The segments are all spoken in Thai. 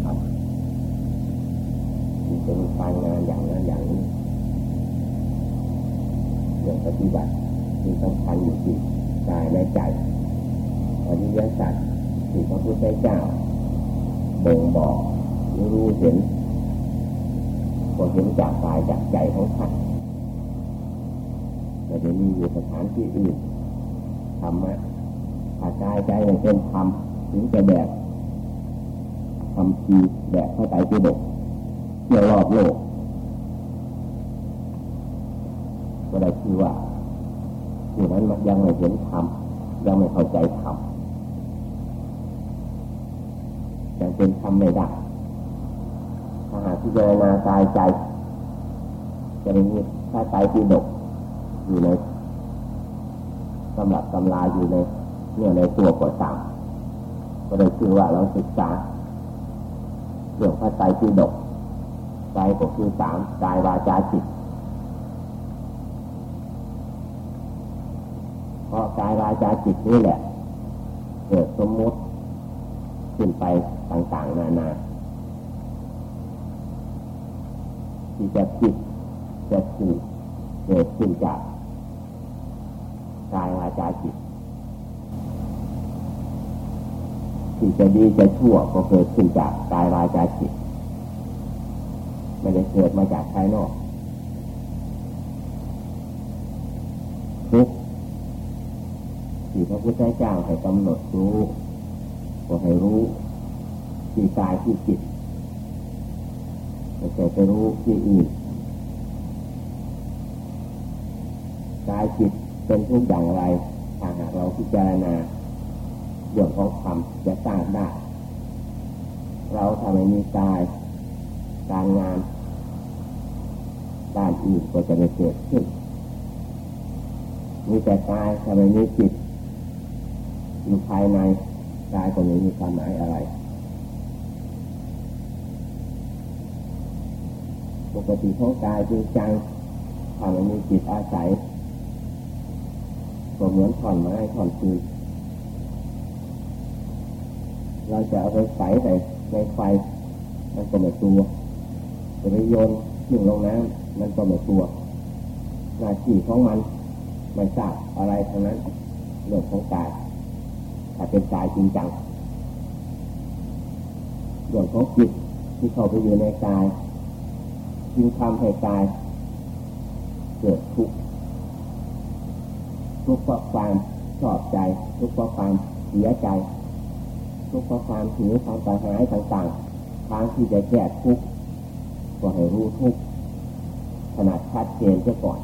ทำที่จะมีการงานอย่างนั้นอย่างนี้เรื่องปฏิบัติที่สำคัญอยู่ที่กายและใจอริยสัจที่พระพุทธเจ้าบ่งบอกรู้เห็นก็เห็นจากกายจากใจของท่านแต่จะมีอยู่สถานที่อื่นธรรมะถ้ากายใจเป็นธรรมถึงจะแบบำทีแบบเข้าใจที่ดกเที่ยวรอบโลก ก็ได้คือว่าผู้นั้นยังไม่เห็นธรรมยังไม่เข้าใจธรรมยังเป็นธรรมไม่ได้ถ้าหากที่เจรณากายใจ จะมีถ้าใจที่ดกอยู่ในสำหรับตำราอยู่ในเนี่ยในตัวก่อตามก็เลยคือว่าเราศึกษา เรื่องพระใจที่ดกใจก็คือสามกายวาจาจิตเพราะกายวาจาจิตนี่แหละเกิดสมมุติขึ้นไปต่างๆ นานาที่จะจิตจะถูกเกิดขึ้นจากกายวาจาจิต ที่จะดีจะชั่วก็เกิดขึ้นจากกายวาจาจิตไม่ได้เกิดมาจากภายนอกทุกที่พระพุทธเจ้าให้กำหนดรู้ก็ให้รู้ที่กายที่จิตไม่ใช่ไปรู้ที่อื่นกายจิตเป็นทุกอย่างไรถ้าหากเราพิจารณา เรื่องของธรรมจะสร้างได้ เราทำให้มีกายการงานด้านอื่นก็จะไม่เกิดขึ้น มีแต่กายทำให้มีจิตอยู่ภายในกายก็ไม่มีความหมายอะไรปกติของกายจริงจังทำให้มีจิตอาศัยก็เหมือนถอนไม้ถอนฟืน เราจะเอาไปใส่ในในไฟ มันก็ไม่ตัวจะไปโยนทิ้งลงน้ำมันก็ไม่ตัวหน้าที่ของมันไม่ทราบอะไรทั้งนั้นเรื่องของกายถ้าเป็นกายจริงจังเรื่องของจิตที่เข้าไปอยู่ในกายจึงทำให้กายเกิดทุกข์ทุกข์เพราะความชอบใจ ทุกข์เพราะความเสียใจ ทุกข์เพราะความหิวความกระหายต่างๆทางที่จะแก้ทุกข์ก็ให้รู้ทุกข์ขนาดชัดเจนเสียก่อน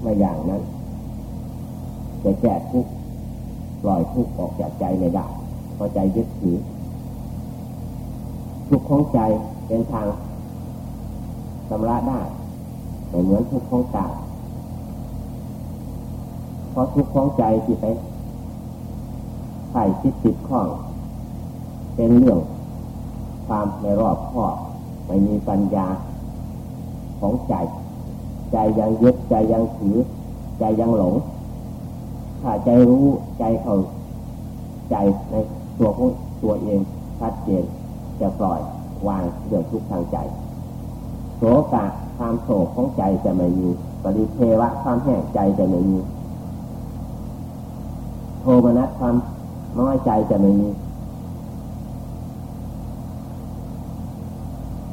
ไม่อย่างนั้นจะแก้ทุกข์ปล่อยทุกข์ออกจากใจไม่ได้เพราะใจยึดถือทุกข์ของใจเป็นทางชำระได้ไม่เหมือนทุกข์ของกายเพราะทุกข์ของใจที่ไปใส่คิดติดข้อง เป็นเรื่องความในรอบข้อไม่มีปัญญาของใจ ใจยังยึดใจยังถือ ใจยังหลง ถ้าใจรู้ใจเข้าใจในตัวของตัวเองชัดเจนจะปล่อยวางเรื่องทุกทางใจโศกะความโศกของใจจะไม่มีปริเทวะความแห้งใจจะไม่มี โทมนัสความน้อยใจจะไม่มี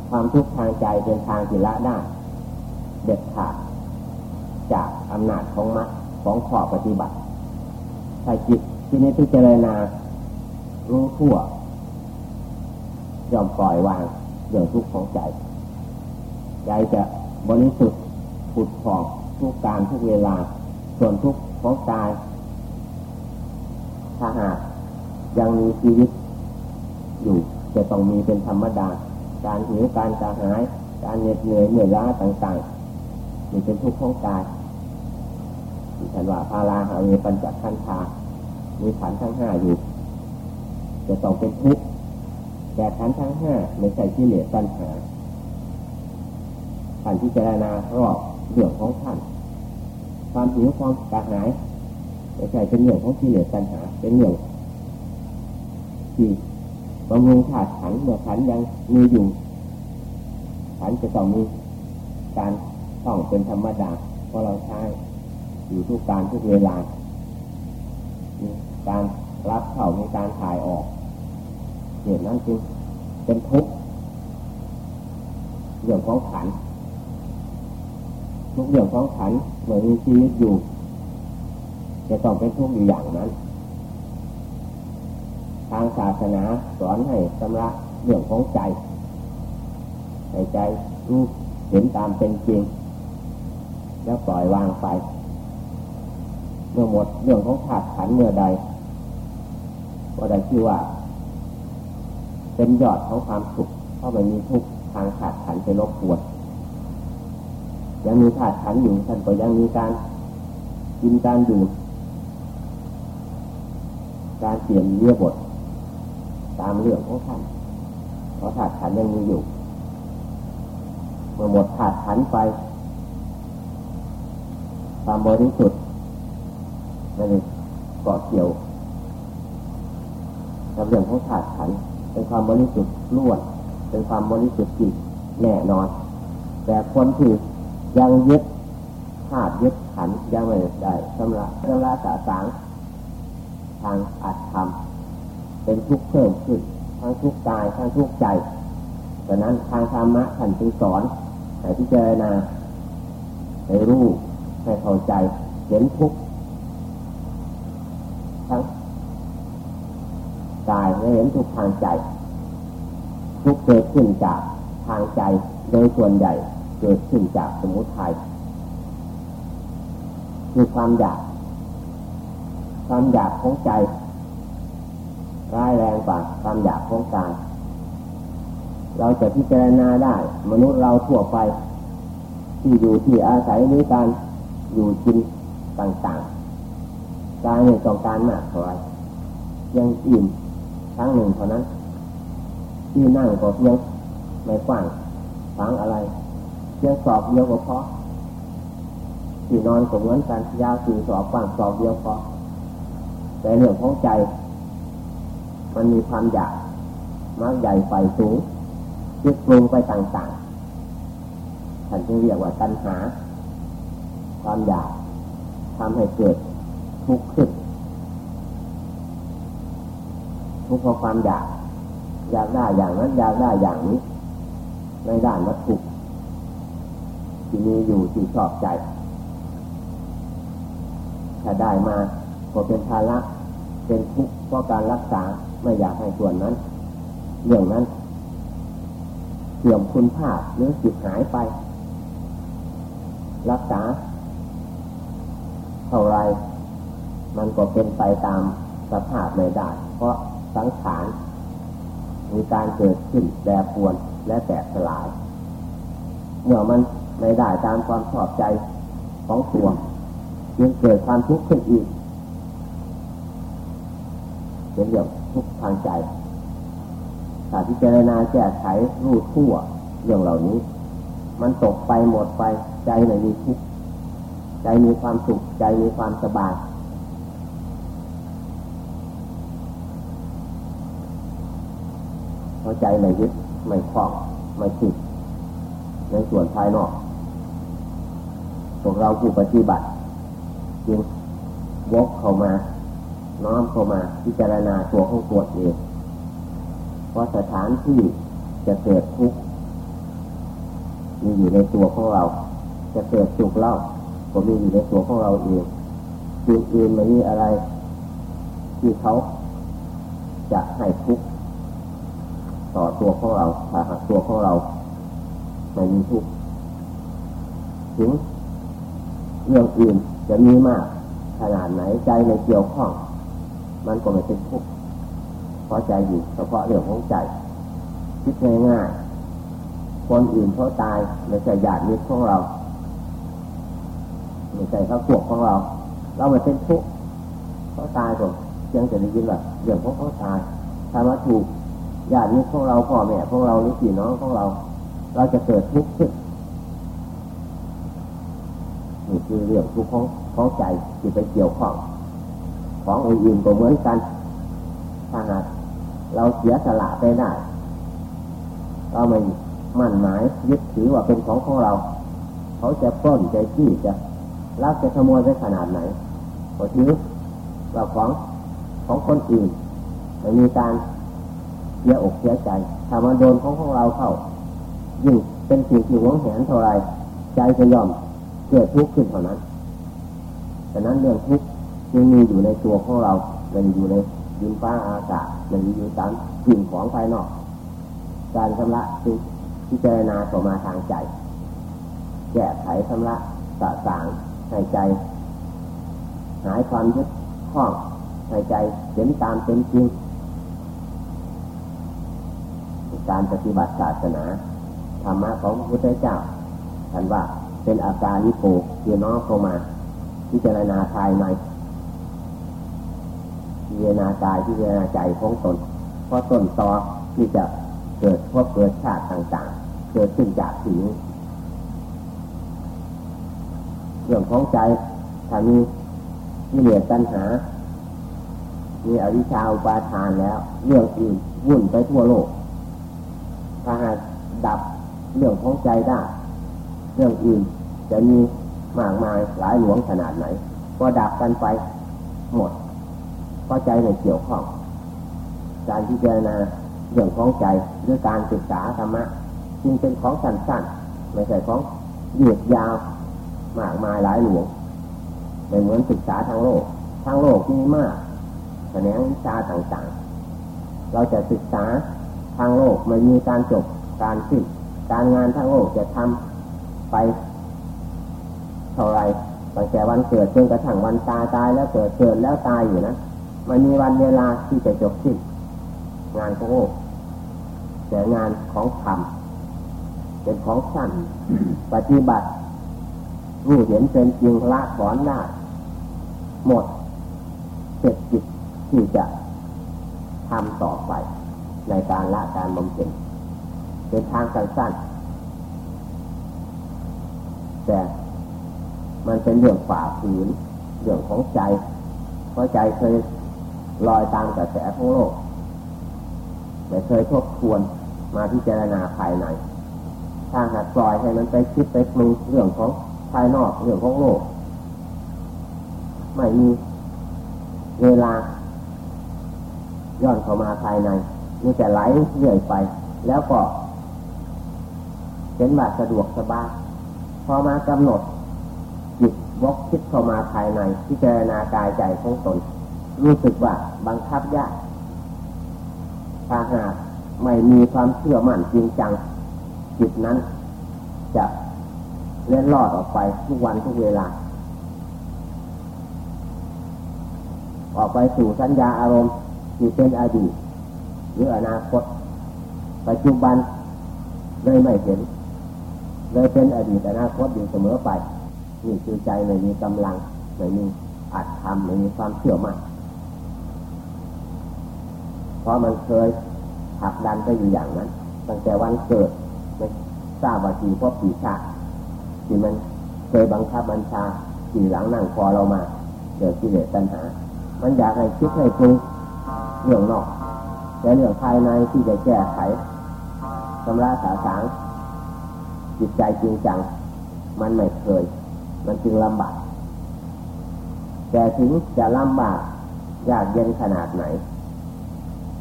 ความทุกข์ทางใจเป็นทางที่ละได้เด็ดขาดจากอำนาจของมรรคของข้อปฏิบัติถ้าจิตที่นี้พิจารณารู้ทั่วยอมปล่อยวางเรื่องทุกข์ของใจ ใจจะบริสุทธิ์ผุดผ่องทุกการทุกเวลา ส่วนทุกข์ของกายถ้าหากยังมีชีวิตอยู่จะต้องมีเป็นธรรมดา การหิวการกระหาย การเหน็ดเหนื่อยเหนื่อยล้าต่างๆนี่เป็นทุกข์ของกายที่ฉันว่าพาราหาเวปัญจขันธามีขันทั้งห้าอยู่จะต้องเป็นทุกข์แต่ขันทั้งห้าไม่ใช่ที่เหลือปัญหาขันที่เจรณารอบเรื่องของท่านความหิวความกระหายไม่ใช่เป็นเรื่องของที่เหลือปัญหา เป็นเรื่องที่ บำรุงธาตุขันเมื่อขันยังมีอยู่ขันจะต้องมีการท่องเป็นธรรมดาเพราะเราใช้อยู่ทุกการทุกเวลาการรับเข้ามีการถ่ายออกเหตุนั้นจึงเป็นทุกข์เรื่องของขันทุกเรื่องของขันเมื่อมีชีวิตอยู่ จะต้องเป็นทุกข์อยู่อย่างนั้น ทางศาสนาสอนให้ชำระเรื่องของใจให้ใจรู้เห็นตามเป็นจริง แล้วปล่อยวางไปเมื่อหมดเรื่องของขาดขันเมื่อใดก็ได้ชื่อว่า เป็นยอดของความสุขเพราะมันมีทุกทางขาดขันไปรบกวนยังมีขาดขันอยู่ท่านก็ยังมีการกินการดื่มการเปลี่ยนเยื่อบท ตามเรื่องของท่านเพราะขาดขันยังมีอยู่ เมื่อหมดขาดขันไป ความบริสุทธิ์นั่นเองเกาะเกี่ยวกับเรื่องของขาดขันเป็นความบริสุทธิ์ล้วนเป็นความบริสุทธิ์จิตแน่นอน แต่คนที่ยังยึดขาดยึดขันยังไม่ได้สำหรับเระสาสางทางอัดทำ เป็นทุกข์เพิ่มขึ้นทั้งทุกข์กายทั้งทุกข์ใจดังนั้นทางธรรมะท่านจึงสอนให้พิจารณาให้รู้ให้เข้าใจเห็นทุกข์ทั้งกายและเห็นทุกทางใจ ทุกเกิดขึ้นจากทางใจโดยส่วนใหญ่เกิดขึ้นจากสมุทัยคือความอยาก ความอยากของใจ ร้ายแรงกว่าความอยากของกายเราจะพิจารณาได้ มนุษย์เราทั่วไป ที่อยู่ที่อาศัยในการอยู่กินต่างๆกายในต้องการมากเท่าไรยังอิ่มครั้งหนึ่งเท่านั้น ที่นั่งก็เพียงไม่กว้างฟังอะไรเพียงสอบเดียวก็พอที่นอนก็เหมือนกันยาวสี่สอบกว้างสอบเดียวพอแต่เรื่องของใจ มันมีความอยากมากใหญ่ไฟสูงคิดปรุงไปต่างๆท่านจึงเรียกว่าตัณหา ความอยากทำให้เกิดทุกข์ขึ้นทุกข์เพราะความอยาก อยากได้อย่างนั้น อยากได้อย่างนี้ ในด้านวัตถุที่มีอยู่ที่ชอบใจ ถ้าได้มาก็เป็นภาระเป็นทุกข์เพราะการรักษา ไม่อยากให้ส่วนนั้น เรื่องนั้นเสื่อมคุณภาพหรือสิบหายไป รักษา เท่าไรมันก็เป็นไปตามสภาพไม่ได้ เพราะสังขารมีการเกิดขึ้นแปรปรวนและแตกสลาย เมื่อมันไม่ได้ตามความชอบใจของตัวจึงเกิดความทุกข์ขึ้นอีกเป็นเรื่อง ทุกข์ทางใจถ้าพิจารณาแก้ไขรูดทั่วเรื่องเหล่านี้ มันตกไปหมดไปใจไม่มีทุกข์ใจมีความสุขใจมีความสบายเพราะใจไม่ยึดไม่คล้องไม่ติดในส่วนภายนอกพวกเราผู้ปฏิบัติจึงวกเข้ามา น้อมเข้ามาพิจารณาตัวของตัวเองราะสถานที่จะเกิดทุกข์มีอยู่ในตัวของเรา จะเกิดสุขเล่าก็มีอยู่ในตัวของเราเองสิ่งอื่นไม่มีอะไร ที่เขาจะให้ทุกข์ต่อตัวของเราถ้าหากตัวของเราไม่มีทุกข์ถึงเรื่องอื่นจะมีมากขนาดไหนใจในเกี่ยวข้อง มันก็ไม่เป็นทุกข์เพอใจอยู่เฉพาะเรื่องของใจ คิดง่ายๆคนอื่นเขาตายไม่ใช่ญาติมิตรของเราไม่ใช่เขาพวกของเรา เราไม่เป็นทุกข์เขาตายก็ยังจะได้ยินว่าเรื่องของเขาตายถ้ามาถูกญาติมิตรของเราพ่อแม่ของเราหรือพี่น้องของเรา เราจะเกิดทุกข์ขึ้นนี่คือเรื่องทุกข์ของของใจที่ไปเกี่ยวข้อง ของอื่นๆก็เหมือนกันถ้าหากเราเสียสละไปได้เราไม่มั่นหมายยึดถือว่าเป็นของของเรา เขาจะปล้นจะขี้จะลักจะขโมยไปขนาดไหนก็ถือว่าของของคนอื่นไม่มีการเสียอกเสียใจถ้ามาโดนของของเราเข้ายิ่งเป็นสิ่งที่หวงแหนเท่าไรใจจะยอมเกิดทุกข์ขึ้นเท่านั้นแต่นั้นเรื่องทุกข์ ยังมีอยู่ในตัวของเราไม่ได้อยู่ในดินฟ้าอากาศไม่ได้อยู่ตามสิ่งของภายนอก การชำระคือพิจารณาต่อมาทางใจ แก้ไขชำระสะสางให้ใจ หายความยึดข้องให้ใจเห็นตามเป็นจริงการปฏิบัติศาสนาธรรมะของพระพุทธเจ้าท่านว่าเป็นอาการนิโกคือน้องเข้ามาพิจารณาภายใน พิจารณากายพิจารณาใจของตน เพราะต้นตอที่จะเกิดพบเกิดชาติต่างๆ เกิดขึ้นจากสิ่งเรื่องของใจถ้ามีมีเหลือตัณหา มีอวิชชาอุปาทานแล้ว เรื่องอื่นวุ่นไปทั่วโลก ถ้าหากดับเรื่องของใจได้ เรื่องอื่นจะมีมากมายหลายหลวงขนาดไหน ก็ดับกันไปหมด เพราะใจไม่เกี่ยวข้อง การพิจารณาเรื่องของใจด้วยการศึกษาธรรมะจึงเป็นของสั้นๆไม่ใช่ของยืดยาวมากมายหลายหลวงไม่เหมือนศึกษาทางโลก ทางโลกมีมากแสดงวิชาต่างๆ เราจะศึกษาทางโลกไม่มีการจบการสิ้นการงานทางโลกจะทำไปเท่าไรตั้งแต่วันเกิดจนกระทั่งวันตายตายแล้วเกิดเกิดแล้วตายอยู่นะ มันมีวันเวลาที่จะจบสิ้นงานของโลกแต่งานของธรรมเป็นของสั้นปฏิบัติรู้เห็นเป็นจริงละถอนได้หมดเสร็จจิตที่จะทำต่อไป ในการละการบำเพ็ญเป็นทางสั้นๆแต่มันเป็นเรื่องฝ่าฝืนเรื่องของใจ เพราะใจเคย ลอยตามกระแสของโลกไม่เคยทบทวนมาพิจารณาภายในถ้าหากปล่อยให้มันไปคิดไปปรุงเรื่องของภายนอกเรื่องของโลก ไม่มีเวลาย้อนเข้ามาภายในมีแต่ไหลเรื่อยไป แล้วก็เป็นแบบสะดวกสบายพอมากำหนดจิตวกคิดเข้ามาภายในพิจารณากายใจของตน รู้สึกว่าบังคับยากถ้าหากไม่มีความเชื่อมั่นจริงจัง จิตนั้น จะเล่นลอดออกไปทุกวันทุกเวลา ออกไปสู่สัญญาอารมณ์ที่เป็นอดีตหรืออนาคต ปัจจุบันเลยไม่เห็น เลยเป็นอดีตอนาคตอยู่เสมอไป นี่คือใจไม่มีกำลังไม่มีอัดทำไม่มีความเชื่อมั่น ราะมันเคยหักดันไปอยู่อย่างนั้น ตั้งแต่วันเกิดไม่ทราบว่ากี่พบกี่ชาติที่มันเคยบังคับบัญชาขี่หลังนั่งคอเรามาเกิดกิเลสตัณหา มันอยากให้คิดให้ปรุงเรื่องนอกแต่เรื่องภายในที่จะแก้ไขชำระสาสางจิตใจจริงจัง มันไม่เคย มันจึงลำบาก แต่ถึงจะลำบากยากเย็นขนาดไหน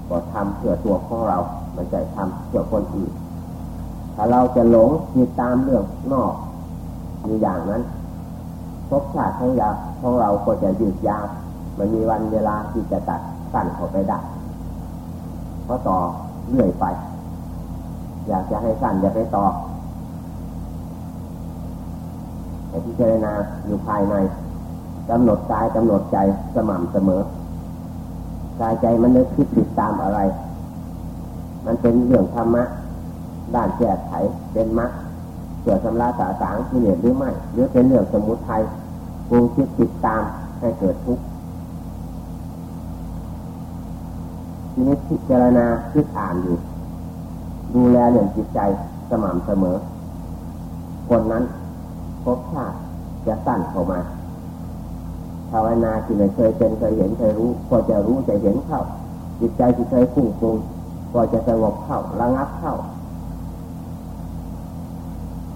ก็ทำเพื่อตัวของเราไมันจะทำเพื่อคนอื่นถ้าเราจะหลงติดตามเรื่องนอกมีอย่างนั้นภพชาติของยาของเราก็จะยืดยาวมันมีวันเวลาที่จะตัดสั้นเข้าไปได้เพราะต่อเรื่อยไป อยากจะให้สั้นอย่าไปต่อแต่พิจารณาอยู่ภายในกำหนดกายกำหนดใจสม่ำเสมอ กายใจมันนึกคิดติดตามอะไร มันเป็นเรื่องธรรมะ ด้านแก้ไขเป็นมรรคเกิดสำราสาสางที่เหนือหรือไม่หรือเป็นเรื่องสมุทัยปรุงคิดติดตามให้เกิดทุกข์ทีนี้พิจารณาคิดอ่านอยู่ ดูแลเรื่องจิตใจสม่ำเสมอ คนนั้นพบชาติจะสั้นเข้ามา ภาวนาที่ไม่เคยเป็นเคยเห็นเคยรู้ ก็จะรู้จะเห็นเข้า จิตใจที่เคยฟุ้งฟูงก็จะสงบเข้าระงับเข้า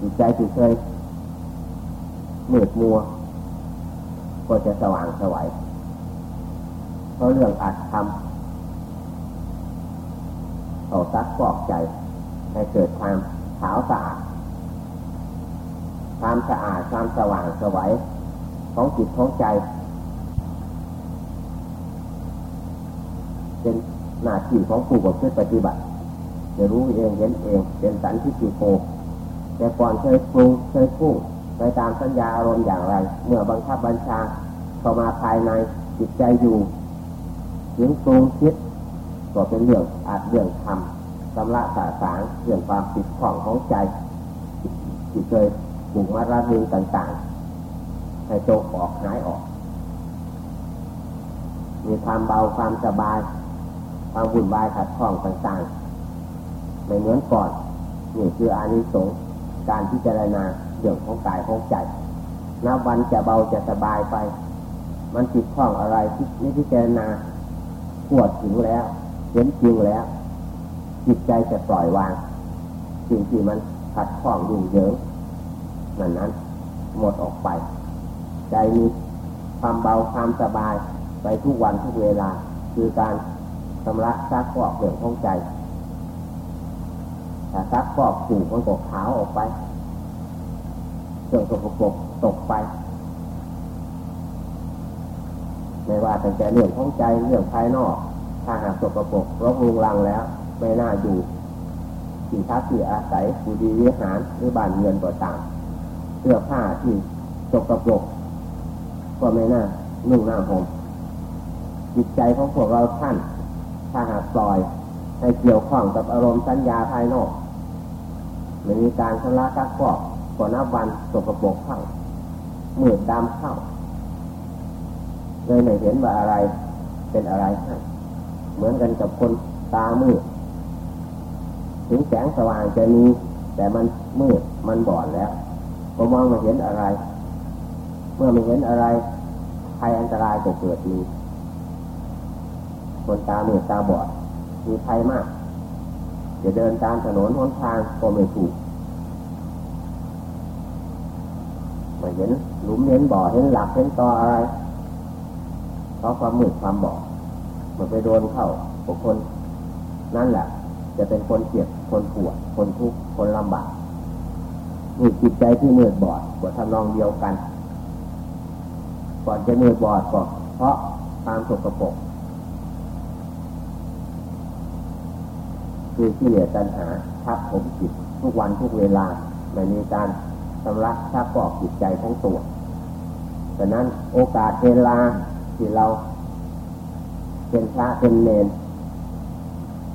จิตใจที่เคยมืดมัว ก็จะสว่างสวัยเพราะเรื่องอาจทำเอาซักฟอกใจให้เกิดความขาวสะอาดความสะอาดความสว่างสวัยของจิตของใจ เป็นหน้าที่ของผู้ประพฤติปฏิบัติ จะรู้เองเห็นเองเป็นสันทิฏฐิโกแต่ก่อนเคยปรุงเคยพูดไปตามสัญญาอารมณ์อย่างไร เมื่อบังคับบัญชาเข้ามาภายในจิตใจอยู่ถึงปรุงคิดก็เป็นเรื่องอาจเรื่องทำสำละสาสางเรื่องความติดข้องของใจที่เคยปลูกมาระดึงต่างๆให้โจกออกหายออก มีความเบาความสบาย ความวุ่นวายขัดข้องต่างๆไม่เหมือนก่อนนี่คืออานิสงส์การพิจารณาเรื่องของกายของใจนับวันจะเบาจะสบายไป มันติดข้องอะไรที่ไม่พิจารณาปวดถึงแล้ว เห็นจริงแล้ว จิตใจจะปล่อยวาง สิ่งที่มันขัดข้องยุ่งเหยิงนั้นนั้น หมดออกไป ใจมีความเบาความสบายไปทุกวันทุกเวลา คือการ ชำระซักฟอกเรื่องของใจถ้าซักฟอกสูงมันก็ขาวออกไปเรื่องสกปรกตกไปไม่ว่าแต่เรื่องของใจเรื่องภายนอก ถ้าหากสกปรกรบรุงรังแล้ว ไม่น่าอยู่ที่พักที่อาศัยผู้ดีวิหารหรือบ้านเรือนก็ตามเสื้อผ้าที่สกปรกก็ไม่น่านุ่งหน้าผมจิตใจของพวกเราท่าน ถ้าหากปล่อยให้เกี่ยวข้องกับอารมณ์สัญญาภายนอกไม่มีการชำระซักฟอกก่อนนับวันสกปรกเข้ามืดดำเข้าเลยไม่เห็นว่าอะไรเป็นอะไรให้เหมือนกันกับคนตามืดถึงแสงสว่างจะมีแต่มันมืดมันบอดแล้วก็มองไม่เห็นอะไร เมื่อไม่เห็นอะไรภัยอันตรายจะเกิดมี คนตาเมืดตาบอดมีภัยมาก จะเดินตามถนนหนทางก็ไม่ถูกม่เห็นหลุมเห็นบ่อเห็นหลักเห็นตออะไรเพราะความมืดความบอดมันไปโดนเข้าบุคคลนั่นแหละ จะเป็นคนเจ็บคนปวดคนทุกข์คนลำบากมีจิตใจที่มืดบอดกว่าทำนองเดียวกัน ก่อนจะมืดบอดก็เพราะความสกปรก คือที่เหลือตัณหาทับผมจิตทุกวันทุกเวลาไม่มีการชำระชักปอกจิตใจทั้งตัวดังนั้นโอกาสเวลาที่เราเป็นพระเป็นเนน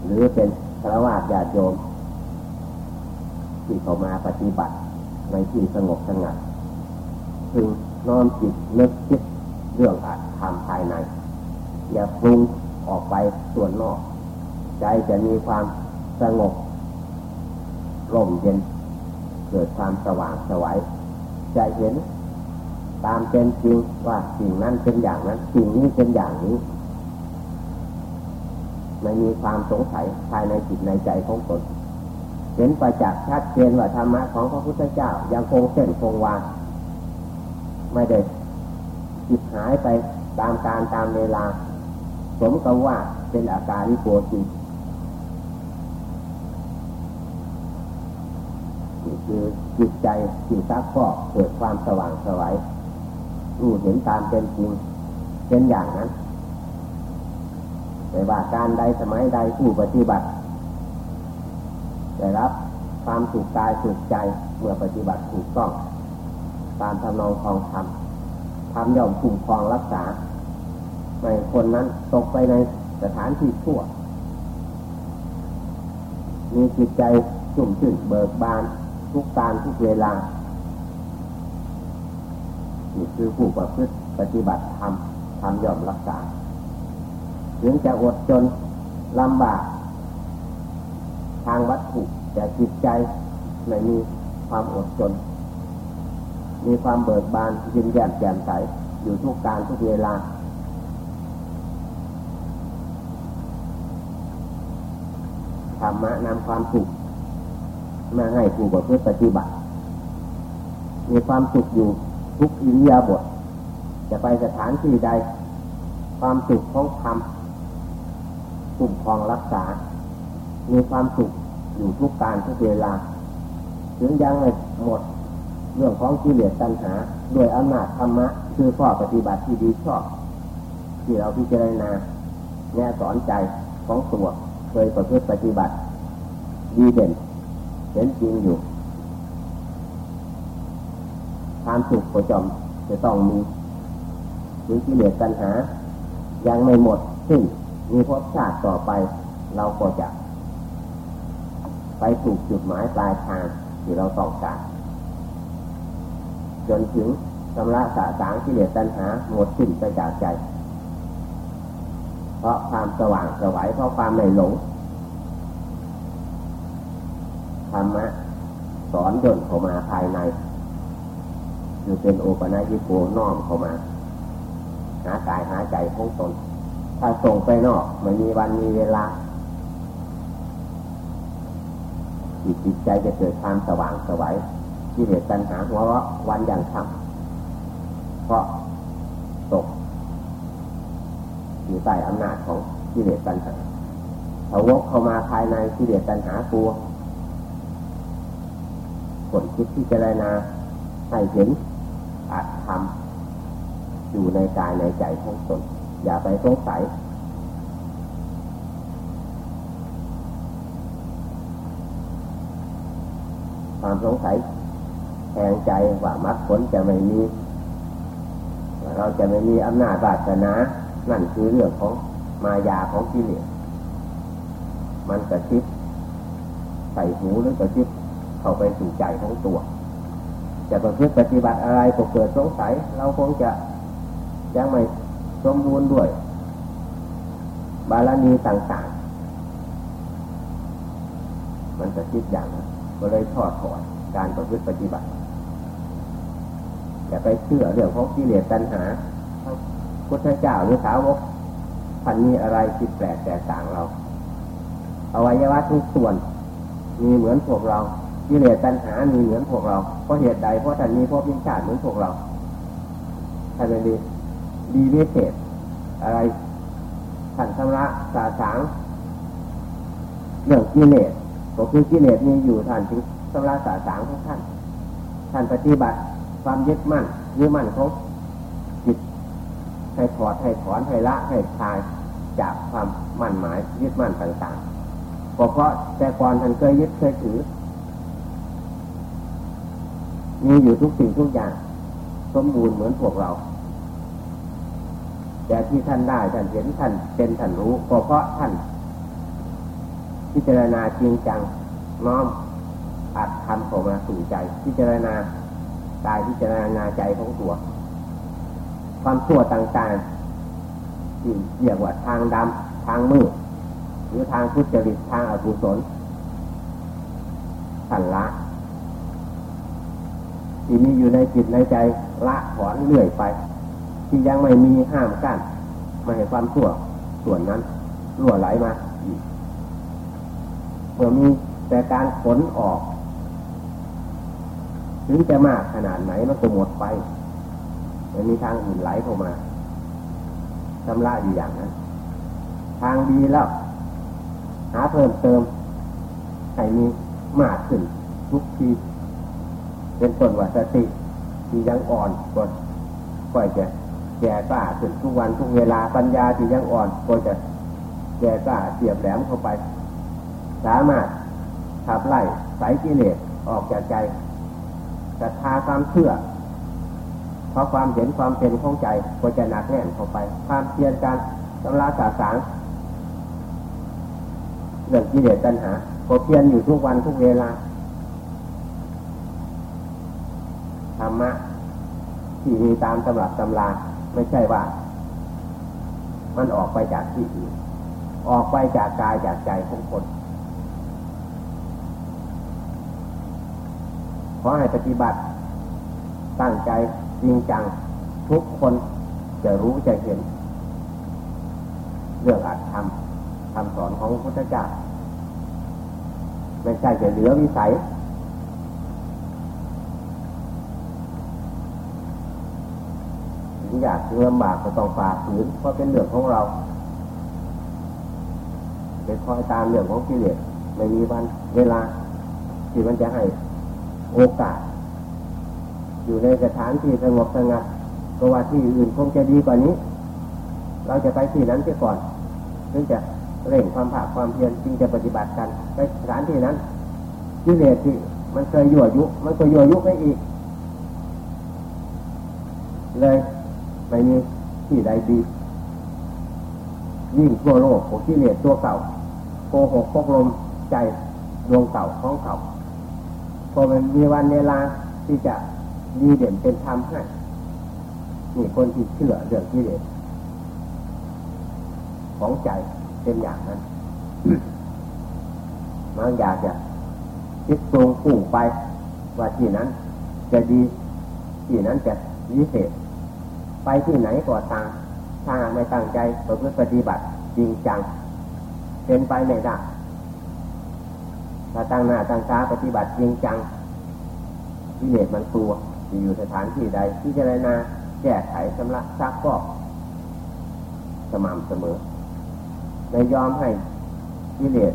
หรือเป็นพระวาดญาติโยมที่เขามาปฏิบัติในที่สงบสงัดพึงน้อมจิตนึกคิดเรื่องอาจทำภายใน อย่าปรุงออกไปส่วนนอก ใจจะมีความ สงบร่มเย็น เกิดความสว่างสวัยจะเห็นตามเป็นจริงว่าสิ่งนั้นเป็นอย่างนั้น สิ่งนี้เป็นอย่างนี้ไม่มีความสงสัยภายในจิตในใจของตนเห็นประจักษ์ชัดเจนว่าธรรมะของพระพุทธเจ้ายังคงเส้นคงวาไม่ได้จิตหายไปตามการตามเวลา สมกับว่าเป็นอาการที่โกรจริงนี่ คือจิตใจที่ซักก็เกิดความสว่างสวัยรู้เห็นตามเป็นจริงเป็นอย่างนั้นแต่ว่าการใดสมัยใดผู้ปฏิบัติได้รับความสุขกายสุขใจเมื่อปฏิบัติถูกต้อง ตามทำนองทองธรรมทำย่อมคุ้มครองรักษาในคนนั้นตกไปในสถานที่ชั่ว มีจิตใจชุ่มชื่นเบิกบาน ทุกการทุกเวลานี่คือผู้ประพฤติปฏิบัติธรรมทำยอมรักษา ถึงจะอดจนลำบาก ทางวัตถุแต่จิตใจไม่มีความอดทนมีความเบิกบานยิ้มแย้มแจ่มใสอยู่ทุกการทุกเวลา ธรรมะนำความสุข มาให้ผู้ประพฤติปฏิบัติ มีความสุขอยู่ทุกอิริยาบถจะไปสถานที่ใด ความสุขของธรรมคุ้มครองรักษา มีความสุขอยู่ทุกการทุกเวลา ถึงยังไม่หมดเรื่องของกิเลสตัณหา ด้วยอำนาจธรรมะ คือข้อปฏิบัติที่ดีชอบ ที่เราพิจารณาแนะสอนใจของตัวเคยประพฤติปฏิบัติ ดีเด่น เห็นจริงอยู่ความสุขประจอมจะต้องมีถึงกิเลสตัณหา ยังไม่หมดสิ้นมีภพชาติต่อไป เราก็จะ ไปถูกจุดหมายปลายทางที่เราต้องการจนถึงสำระสาสางกิเลสตัณหา หมดสิ้นไปจากใจ เพราะความสว่างสวัยเพราะความไม่หลงธ รรมะสอนย่นเข้ามาภายในคือเป็นโอปนายิโกน้อมเข้ามา หากายหาใจของตน ถ้าส่งไปนอกมันมีวันมีเวลาจิตจิตใจจะเกิดความสว่างสวัยที่เหตุปัญหาหัวเราะวันอย่างค่ำเพราะตกอยู่ใต้อำนาจของกิเลสตัณหาถ้าวกเข้ามาภายในกิเลสตัณหากลัว ผลคิดที่จรนาให้เห็นอาจทำอยู่ในกายในใจของตนอย่าไปสงสัยความสงสัยแทงใจว่ามรรคผลจะไม่มีเราจะไม่มีอำนาจบาสนา นั่นคือเรื่องของมายาของกิเลสมันกระชิบใส่หูหรือกระชิบ เข้าไปสู่ใจของตัว จะประพฤติปฏิบัติอะไรก็เกิดสงสัย เราคงจะยังไม่สมบูรณ์ด้วย บารมีต่างๆ มันจะคิดอย่างนั้นก็เลยทอดถอนการประพฤติปฏิบัติอย่าไปเชื่อเรื่องของกิเลสตัณหาพุทธเจ้าหรือสาวกพันมีอะไรผิดแปลกแตกต่างเราอวัยวะทุกส่วน มีเหมือนพวกเรา กิเลสตัณหามีเหมือนพวกเรา เพราะเหตุใด เพราะท่านมีพวกมิชาติเหมือนพวกเราท่านเป็นดีดีวิเศษ อะไรท่านชำระสาสางเรื่องกิเลสก็คือกิเลสมีอยู่ท่านถึงชำระสาสางของท่าน ท่านปฏิบัติความยึดมั่นยึดมั่นของจิตให้ถอดให้ถอนให้ละให้คลายจากความมั่นหมายยึดมั่นต่างๆเพราะแต่ก่อนท่านเคยยึดเคยถือ มีอยู่ทุกสิ่งทุกอย่าง สมบูรณ์เหมือนพวกเรา แต่ที่ท่านได้ท่านเห็นท่านเป็นท่านรู้ก็เพราะท่าน พิจารณาจริงจังน้อมอัดทำเข้ามาสู่ใจ พิจารณากายพิจารณาใจของตัว ความชั่วต่างๆที่เรียกว่าทางดำทางมืดหรือทางพุทธจริตทางอกุศลสันละ ที่มีอยู่ในจิตในใจละถอนเลื่อยไป ที่ยังไม่มีห้ามกั้นไม่ให้ความชั่วส่วนนั้นรั่วไหลมาเมื่อมีแต่การขนออกถึงจะมากขนาดไหนมันก็หมดไปไม่มีทางอื่นไหลเข้ามาชำระอยู่อย่างนั้น ทางดีแล้ว หาเพิ่มเติมให้มีมากขึ้นทุกที เป็นต้นว่าสติที่ยังอ่อนก็ค่อยจะแก่กล้าขึ้นทุกวันทุกเวลาปัญญาที่ยังอ่อน ก็จะแก่กล้าเสียบแหลมเข้าไป สามารถขับไล่สายกิเลสออกจากใจศรัทธาความเชื่อเพราะความเห็นความเป็นของใจก็จะหนักแน่นเข้าไป ความเพียรการสำราสาสางเรื่องกิเลสตัณหาก็เพียรอยู่ทุกวันทุกเวลาธ รรมะที่มีตามตำรับตำราไม่ใช่ว่า มันออกไปจากที่อื่นออกไปจากกายจากใจของคนขอให้ปฏิบัติ ตั้งใจจริงจัง ทุกคนจะรู้จะเห็น เรื่องอัตธรรมคำสอนของพระพุทธเจ้าไม่ใช่จะเหลือวิสัยถึงอ ยากถึงลำบากก็ต้องฝ่าฝืนเพราะเป็นเรื่องของเราไปคอยตามเรื่องของกิเลสไม่มีวันเวลาที่มันจะให้โอกาส อยู่ในสถานที่สงบสงัดก็ว่าที่อื่นคงจะดีกว่านี้ เราจะไปที่นั้นเสียก่อนถึงจะเร่งความภาคความเพียรจึงจะปฏิบัติกันไปสถานที่นั้นกิเลสที่มันเคยยั่วยุ มันก็ยั่วยุไปอีก เลย ไม่มีที่ใดดี ยิ่งทั่วโลกของกิเลสตัวเก่าโกหกพกลมใจดวงเก่าของเขาพอมันมีวันเวลาที่จะดีเด่นเป็นธรรมให้มีคนที่เชื่อเรื่องกิเลสของใจเป็นอย่างนั้นมันอยากจะคิดตรงปุ่ไปว่าที่นั้นจะดีที่นั้นจะวิเศษ ไปที่ไหนก็ตามถ้าไม่ตั้งใจประพฤติปฏิบัติจริงจังเป็นไปไม่ได้ถ้าตั้งหน้าตั้งตาปฏิบัติจริงจังวิเลสมันตัวอยู่สถานที่ใดที่จะไรนาแก้ไขชำระซักฟอกสม่ำเสมอไม่ยอมให้กิเลส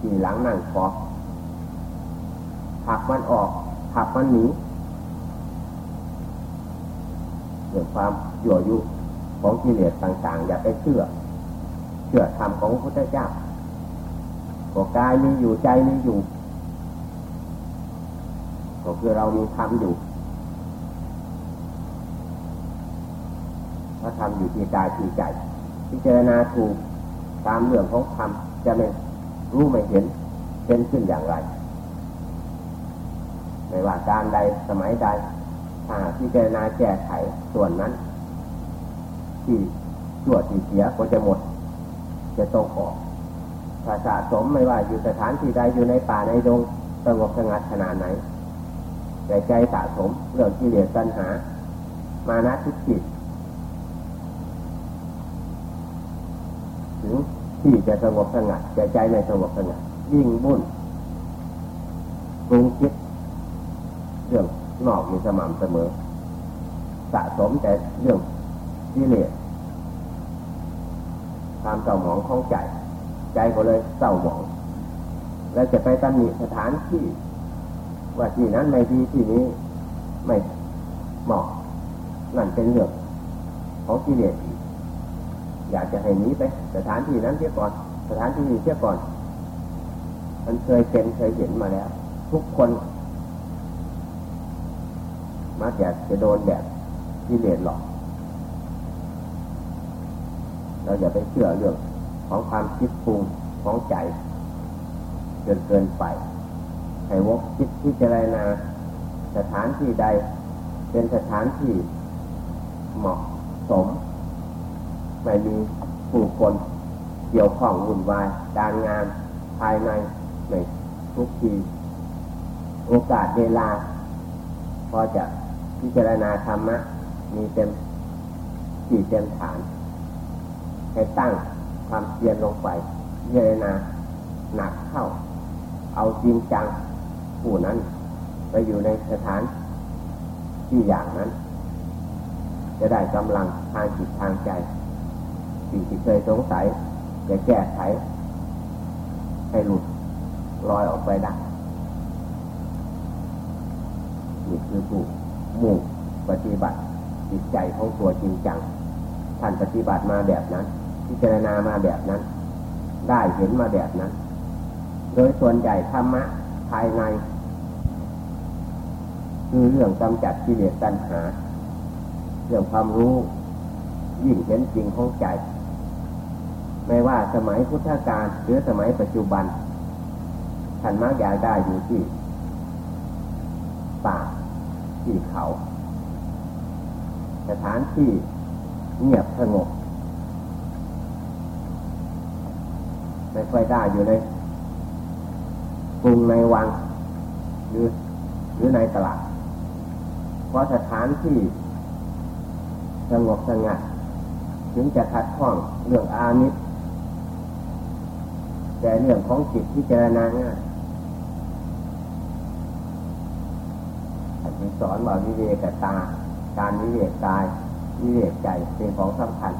ขี่หลังนั่งคอผักมันออกผักมันหนี เรื่องความยั่วยุของกิเลสต่างๆ อย่าไปเชื่อ เชื่อธรรมของพระพุทธเจ้าก็กายมีอยู่ใจมีอยู่ ก็คือเรามีธรรมอยู่พระธรรมอยู่ที่กายที่ใจ พิจารณาถูกตามเรื่องของธรรมจะไม่รู้ไม่เห็นเป็นขึ้นอย่างไร ไม่ว่าการใดสมัยใด พิจารณาแก้ไขส่วนนั้น ที่ชั่วที่เสียก็จะหมด จะตกออกถ้าสะสมไม่ว่าอยู่สถานที่ใดอยู่ในป่าในดงสงบสงัดขนาดไหนใจใจสะสมเรื่องที่เหลือตัณหา มานะทิฏฐิถึงที่จะสงบสงัดใจใจในสงบสงัดยิ่งบุ่นปรุงคิดเรื่อง นอกมีสม่ำเสมอ สะสมแต่เรื่องที่เหลือความเศร้าหมองของใจ ใจก็เลยเศร้าหมอง แล้วจะไปตำหนิสถานที่ ว่าที่นั้นไม่ดีที่นี้ไม่เหมาะนั่นเป็นเรื่องของกิเลสอยากจะให้หนีไป สถานที่นั้นเสียก่อน สถานที่นี้เสียก่อน มันเคยเป็นเคยเห็นมาแล้ว ทุกคน มาแก่จะโดนแบบกิเลสหลอกเราอย่าไปเชื่อเรื่องของความคิดปรุงของใจจนเกินไปให้วกคิดที่จะไรนาสถานที่ใด เป็นสถานที่เหมาะสม ไม่มีผู้คนเกี่ยวข้องวุ่นวายการงานภายในในทุกที โอกาสเวลา พอจะ พิจารณาธรรมะมีเต็มที่เต็มฐาน ให้ตั้งความเพียรลงไปพิจารณาหนักเข้า เอาจริงจังผู้นั้น ไปอยู่ในสถานที่อย่างนั้น จะได้กำลังทางจิตทางใจสิ่งที่เคยสงสัยจะแก้ไข ให้หลุดลอยออกไปได้นี่คือผู้ มุ่งปฏิบัติจิตใจของตัวจริงจังท่านปฏิบัติมาแบบนั้น พิจารณามาแบบนั้น ได้เห็นมาแบบนั้น โดยส่วนใหญ่ธรรมะภายใน คือเรื่องกำจัดกิเลสตัณหา เรื่องความรู้ยิ่งเห็นจริงของใจ ไม่ว่าสมัยพุทธกาลหรือสมัยปัจจุบันท่านมักอยากได้อยู่ที่ป่า ที่เขา สถานที่เงียบสงบไม่ค่อยได้อยู่ในกรุงในวัง หรือหรือในตลาด เพราะสถานที่สงบสงัด ถึงจะขัดข้องเรื่องอานิสแต่เรื่องของจิตที่เจรณาง่าย สอนว่าวิเวกตา การวิเวกกายวิเวกใจเป็นของสำคัญ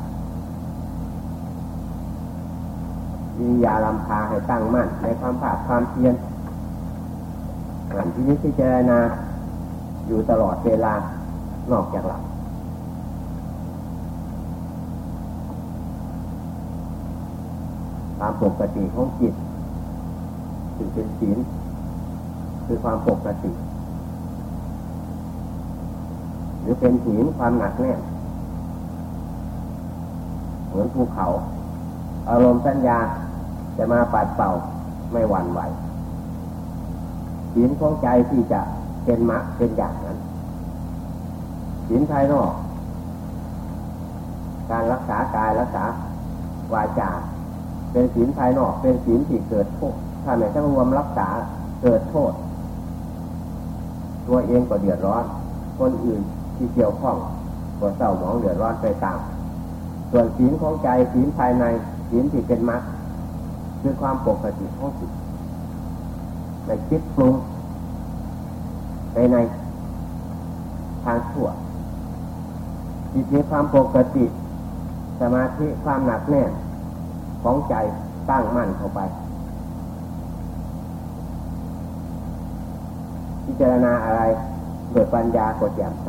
วิยาลำพาให้ตั้งมั่นในความภาคความเพียรอ่านที่นี้ที่เจรณาอยู่ตลอดเวลานอกจากหลับตามปกติของจิตถึงเป็นศีลคือความปกติ หรือเป็นศีลความหนักแน่นเหมือนภูเขา อารมณ์สัญญาจะมาปัดเป่าไม่หวั่นไหวศีลของใจที่จะเป็นมรรคเป็นอย่างนั้นศีลภายนอก การรักษากายรักษาวาจาเป็นศีลภายนอกเป็นศีลที่เกิดโทษถ้าไม่ทั้งรวมรักษาเกิดโทษ ตัวเองก็เดือดร้อน คนอื่น ที่เกี่ยวข้องก็เศร้าหมองเดือดร้อนไปตาม ส่วนศีลของใจศีลภายในศีลที่เป็นมรรคคือความปกติของจิตในคิดปรุงไปในทางชั่วจิตมีความปกติ สมาธิความหนักแน่นของใจตั้งมั่นเข้าไป พิจารณาอะไรโดยปัญญากดแจ่มใส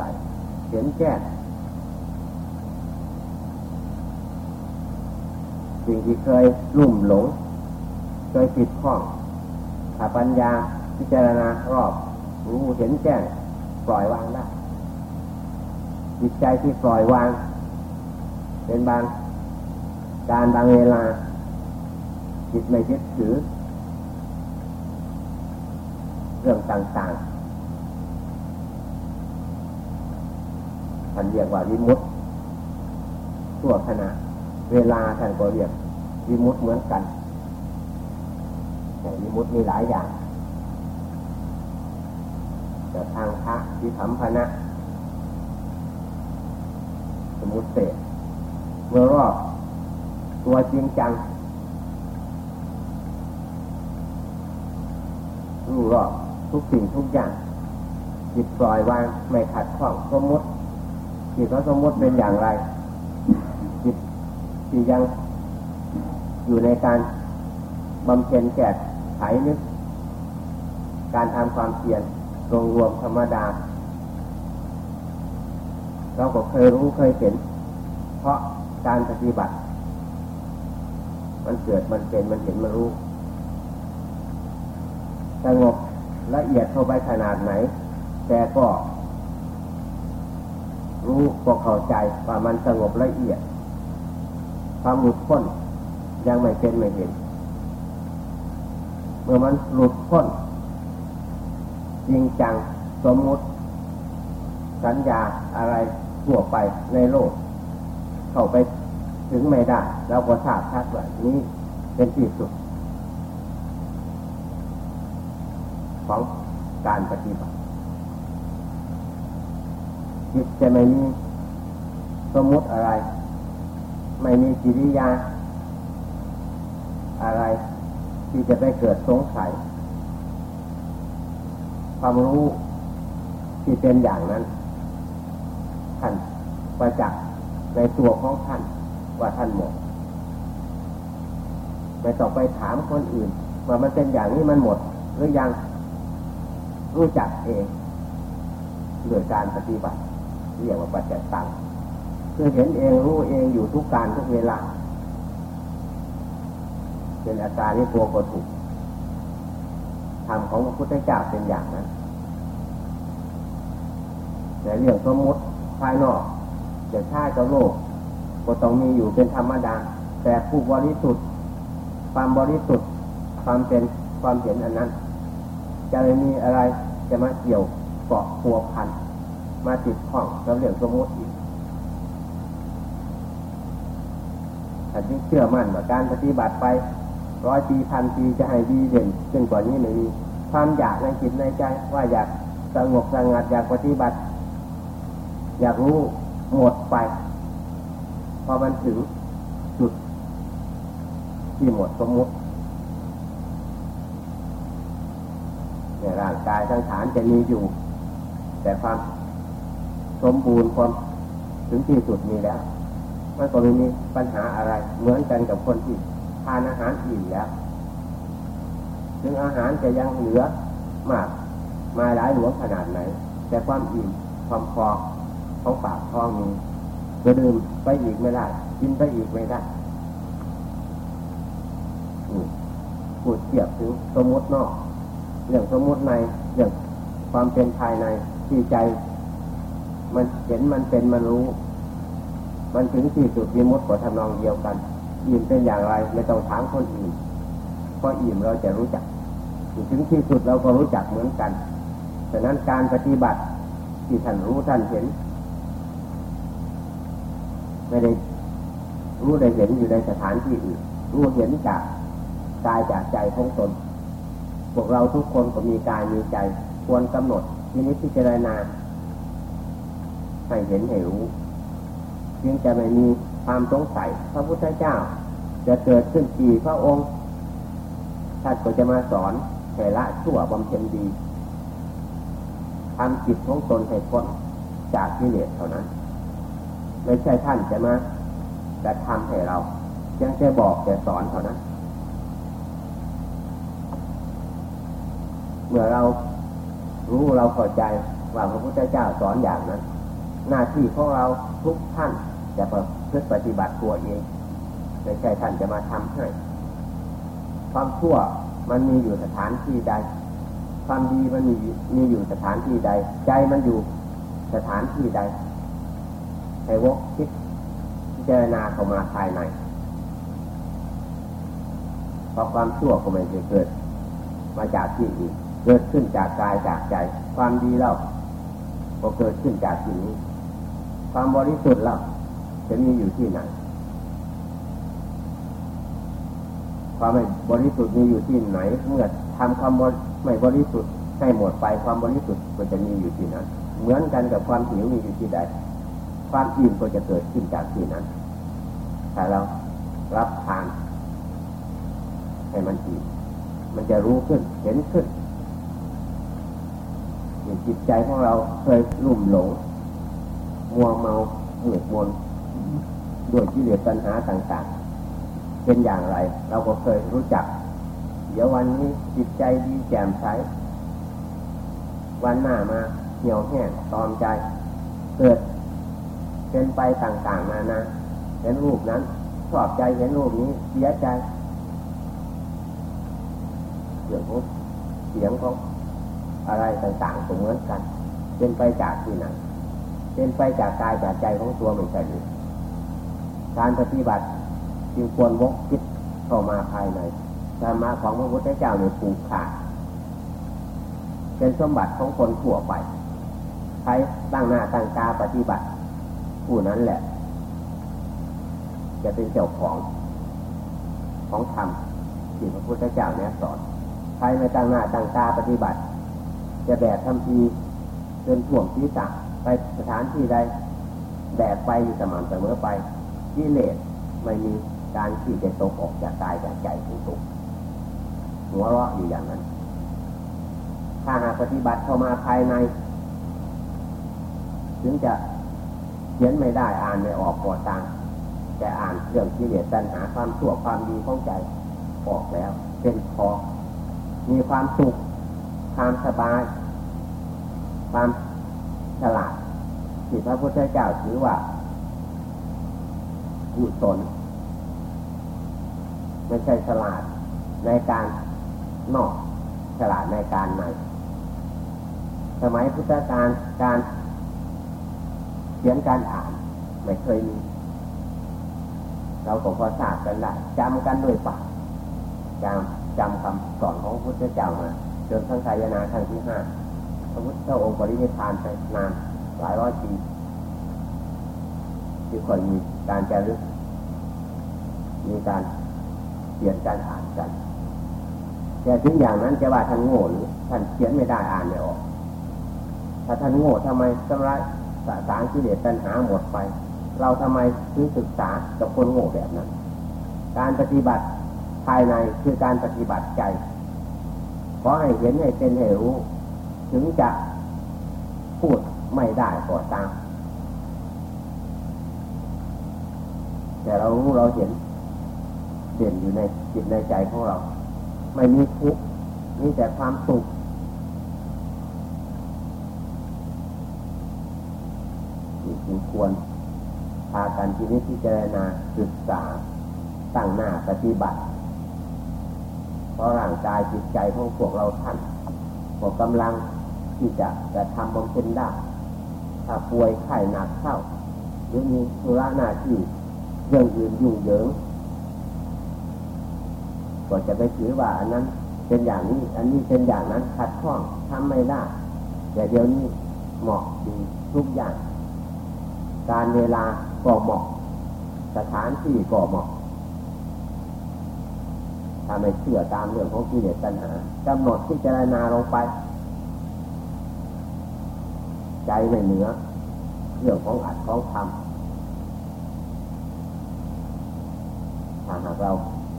เห็นแจ้งสิ่งที่เคยลุ่มหลง เคยติดข้องถ้าปัญญาพิจารณารอบรู้เห็นแจ้งปล่อยวางได้จิตใจที่ปล่อยวาง เป็นบางการบางเวลา จิตไม่ยึดถือ เรื่องต่างๆ ท่านเรียกว่าวิมุตทั่วขณะ เวลาท่านก็เรียกวิมุตต์เหมือนกันแต่วิมุตต์มีหลายอย่างแต่ทางพระที่สัมพนะ สมุติเตเมื่อรอบตัวจริงจังรู้รอบทุกสิ่งทุกอย่างจิตปล่อยวางไม่ขัดข้องสมมติ จิตเขาสมมติเป็นอย่างไร จิตที่ยังอยู่ในการบำเพ็ญแก่ไขนึก การทำความเพียรรวมรวมธรรมดา เราก็เคยรู้เคยเห็น เพราะการปฏิบัติ มันเกิดมันเป็นมันเห็นมันรู้สงบละเอียดเข้าไปขนาดไหน แต่ก็ รู้ก็เข้าใจว่ามันสงบละเอียดความหลุดพ้นยังไม่เป็นไม่เห็น เมื่อมันหลุดพ้นจริงจังสมมติ สัญญาอะไรทั่วไปในโลก เข้าไปถึงไม่ได้เราก็ทราบชัดว่านี้เป็นที่สุด ของการปฏิบัติ จิตจะไม่มีสมมติอะไร ไม่มีกิริยา อะไร ที่จะไปเกิดสงสัยความรู้ที่เป็นอย่างนั้นท่านประจักษ์ในตัวของท่านว่าท่านหมดไม่ต้องไปถามคนอื่น ว่ามันเป็นอย่างนี้มันหมด หรือยังรู้จักเองโดยการปฏิบัติ เรียกว่าปัจจัยตังคือเห็นเองรู้เองอยู่ทุกการทุกเวลาเป็นอาการที่ตัวก็ถูกธรรมของพระพุทธเจ้าเป็นอย่างนั้นแต่เรื่องสมมติภายนอกจะใช่กับโลก ก็ต้องมีอยู่เป็นธรรมดา แต่ผู้บริสุทธิ์ ความบริสุทธิ์ ความเป็นความเห็นอันนั้น จะไม่มีอะไรจะมาเกี่ยวเกาะพัวพัน มาติดข้องกับเรื่องสมมติอีกถ้าจึงเชื่อมั่นว่าการปฏิบัติไปร้อยปีพันปีจะให้ดีเด่นขึ้นกว่านี้ไม่มีความอยากในจิตในใจว่าอยากสงบสงัดอยากปฏิบัติ อยากรู้หมดไป พอมันถึงจุด ที่หมดสมมติเนี่ยร่างกายทั้งฐานจะมีอยู่ แต่ความ สมบูรณ์ความถึงที่สุดมีแล้ว มันก็ไม่มีปัญหาอะไร เหมือนกันกับคนที่ทานอาหารอิ่มแล้วถึงอาหารจะยังเหลือมากมาหลายหลวงขนาดไหน แต่ความอิ่มความพอของปากท้องมีจะดื่มไปอีกไม่ได้กินไปอีกไม่ได้พูดเทียบถึงสมมตินอกเรื่องสมมติในเรื่องความเป็นภายในที่ใจ มันเห็นมันเป็นมันรู้ มันถึงที่สุดมีมดกว่าทำนองเดียวกันอิ่มเป็นอย่างไรไม่ต้องถามคนอื่นเพราะอิ่มเราจะรู้จักถึงที่สุดเราก็รู้จักเหมือนกันฉะนั้นการปฏิบัติที่ท่านรู้ท่านเห็น ไม่ได้รู้ได้เห็นอยู่ในสถานที่อื่นรู้เห็นจากกายจากใจของตนพวกเราทุกคนก็มีกายมีใจ ควรกำหนดทีนี้พิจารณา ให้เห็นให้รู้เพียงจะไม่มีความสงสัยพระพุทธเจ้า จะเกิดขึ้นกี่พระองค์ท่านก็จะมาสอนให้ละชั่วบำเพ็ญดีทำจิตของตนให้พ้นจากกิเลสเท่านั้น ไม่ใช่ท่านจะมาแต่ทำให้เรายังจะบอกจะสอนเท่านั้น เมื่อเรารู้เราเข้าใจว่าพระพุทธเจ้าสอนอย่างนั้น หน้าที่ของเราทุกท่านจะเพื่อปฏิบัติตัวเองไม่ใช่ท่านจะมาทำให้ความชั่วมันมีอยู่สถานที่ใด ความดีมันมีมีอยู่สถานที่ใด ใจมันอยู่สถานที่ใดให้วกคิดเจรณาเข้ามาภายในเพราะความชั่วก็ไม่เกิด มาจากที่อื่นเกิดขึ้นจากกายจากใจ ความดีเราก็เกิดขึ้นจากที่นี้ ความบริสุทธิ์เราจะมีอยู่ที่ไหน ความไม่บริสุทธิ์มีอยู่ที่ไหน เมื่อทำความไม่บริสุทธิ์ให้หมดไปความบริสุทธิ์ก็จะมีอยู่ที่นั้น เหมือนกันกับความหิวมีอยู่ที่ใด ความอิ่มก็จะเกิดขึ้นจากที่นั้นถ้าเรารับทานให้มันอิ่มมันจะรู้ขึ้นเห็นขึ้นจิตใจของเราเคยลุ่มหลง มัวเมาเหนื่อยมนด้วยกิเหลสปัญหาต่างๆ เป็นอย่างไร เราก็เคยรู้จัก เดี๋ยววันนี้จิตใจดีแจ่มใสวันหน้ามาเหี่ยวแห้งตอมใจ เกิดเป็นไปต่างๆมานะเห็นรูปนั้นชอบใจเห็นรูปนี้เสียใจเสียงของเสียงของอะไรต่างๆก็เหมือนกัน เป็นไปจากที่ไหน เป็นไปจากกายจากใจของตัวไม่ใช่หรือการปฏิบัติจึงควรวกคิดเข้ามาภายในธรรมะของพระพุทธเจ้าเนี่ยปูขาดเป็นสมบัติของคนทั่วไปใครตั้งหน้าตั้งตาปฏิบัติ ผู้นั้นแหละ จะเป็นเจ้าของของธรรมที่พระพุทธเจ้าเนี่ยสอนใครไม่ตั้งหน้าตั้งตาปฏิบัติ จะแบกทำทีจนท่วมศีรษะ ไปสถานที่ใดแบกไปอยู่สม่ำเสมอไปกิเลสไม่มีการที่จะตกออกจากกายจากใจของตุกหัวเราะอยู่อย่างนั้น ถ้าหากปฏิบัติเข้ามาภายใน ถึงจะเขียนไม่ได้อ่านไม่ออกก่อตางแต่อ่านเรื่องกิเลสตัณหาความชั่วความดีของใจออกแล้ว เป็นพอมีความสุขความสบาย ความ ฉลาดที่พระพุทธเจ้าถือว่ากุศลไม่ใช่ฉลาดในการนอกฉลาดในการในสมัยพุทธกาลการเขียนการอ่านไม่เคยมี เราก็พอทราบกันได้จำกันด้วยปากจำจำคำสอนของพุทธเจ้ามาจนทั้งไายนาครั้งที่ห้า พระพุทธเจ้าองค์ปรินิพานไปนานหลายร้อยปีที่คนมีการจารึกมีการเขียนการอ่านกัน แต่ถึงอย่างนั้นจะว่าท่านโง่หรือท่านเขียนไม่ได้อ่านไม่ออก ถ้าท่านโง่ทำไมสำลักสาสารกิเลสตัณหาหมดไป เราทำไมถึงศึกษากับคนโง่แบบนั้น การปฏิบัติภายในคือการปฏิบัติใจขอให้เห็นให้เป็นให้รู้ ถึงจะพูดไม่ได้ก็ตาม แต่เรารู้เราเห็นเด่นอยู่ในจิตในใจของเรา ไม่มีทุกข์มีแต่ความสุขที่ควรพากันที่นี้พิจารณาศึกษาตั้งหน้าปฏิบัติ เพราะร่างกายจิตใจของพวกเราท่านพวกกำลัง ที่จะจะทำบำเพ็ญได้ ถ้าป่วยไข้หนักเข้าหรือมีธุระหน้าที่เรื่องอื่นยุ่งเหยิงก็จะไปถือว่าอันนั้นเป็นอย่างนี้ อันนี้เป็นอย่างนั้นขัดข้องทำไม่ได้ แต่เดี๋ยวนี้เหมาะดีทุกอย่าง การเวลาก็เหมาะ สถานที่ก็เหมาะถ้าไม่เชื่อตามเรื่องของกิเลสตัณหากำหนดที่เจรณาลงไป ใจไม่เหนือเรื่องของอัดของทำถ้าหากเรา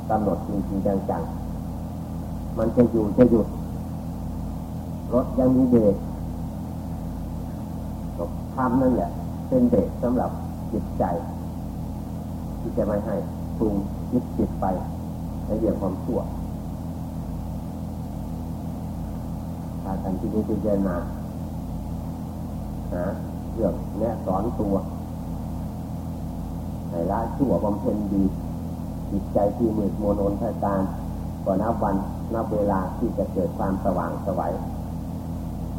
กำหนดจริงๆจังๆมันจะอยู่จะหยุดรถยังมีเบรกทำนั่นแหละเป็นเบรกสำหรับจิตใจ ที่จะไม่ให้ปรุงยึดจิตไปในเรื่องความชั่วถ้าทันที่นี้พิจรณา หาเรื่องแนะสอนตัวในละชั่วบำเพ็ญดี จิตใจที่มืดมัวนนทการก็นับวันนับเวลาที่จะเกิดความสว่างสวัย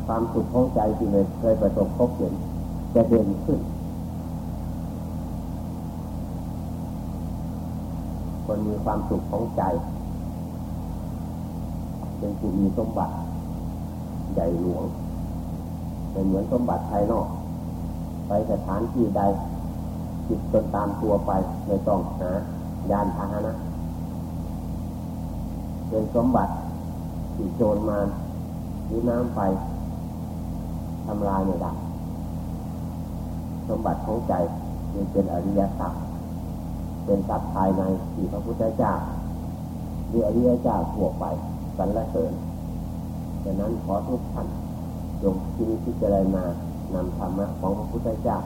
ความสุขของใจที่เคยประสบพบเห็นจะเด่นขึ้น คนมีความสุขของใจ เป็นผู้มีสมบัติใหญ่หลวง เป็นเหมือนสมบัติภายนอก ไปสถานที่ใด จิตจนตามตัวไปไม่ต้องหายานพาหนะเป็นสมบัติที่โจรมาหรือน้ำไฟทำลายไม่ได้สมบัติของใจมันเป็นอริยสัจเป็นสัจภายในที่พระพุทธเจ้าหรืออริยเจ้าทั่วไปสรรเสริญดังนั้นขอทุกท่าน จงที่นิพิจารณานำธรรมะของพระพุทธเจ้า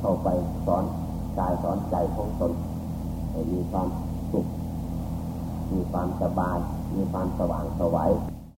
เข้าไปสอนกายสอนใจของตนให้มีความสุข มีความสบาย มีความสว่างสวัย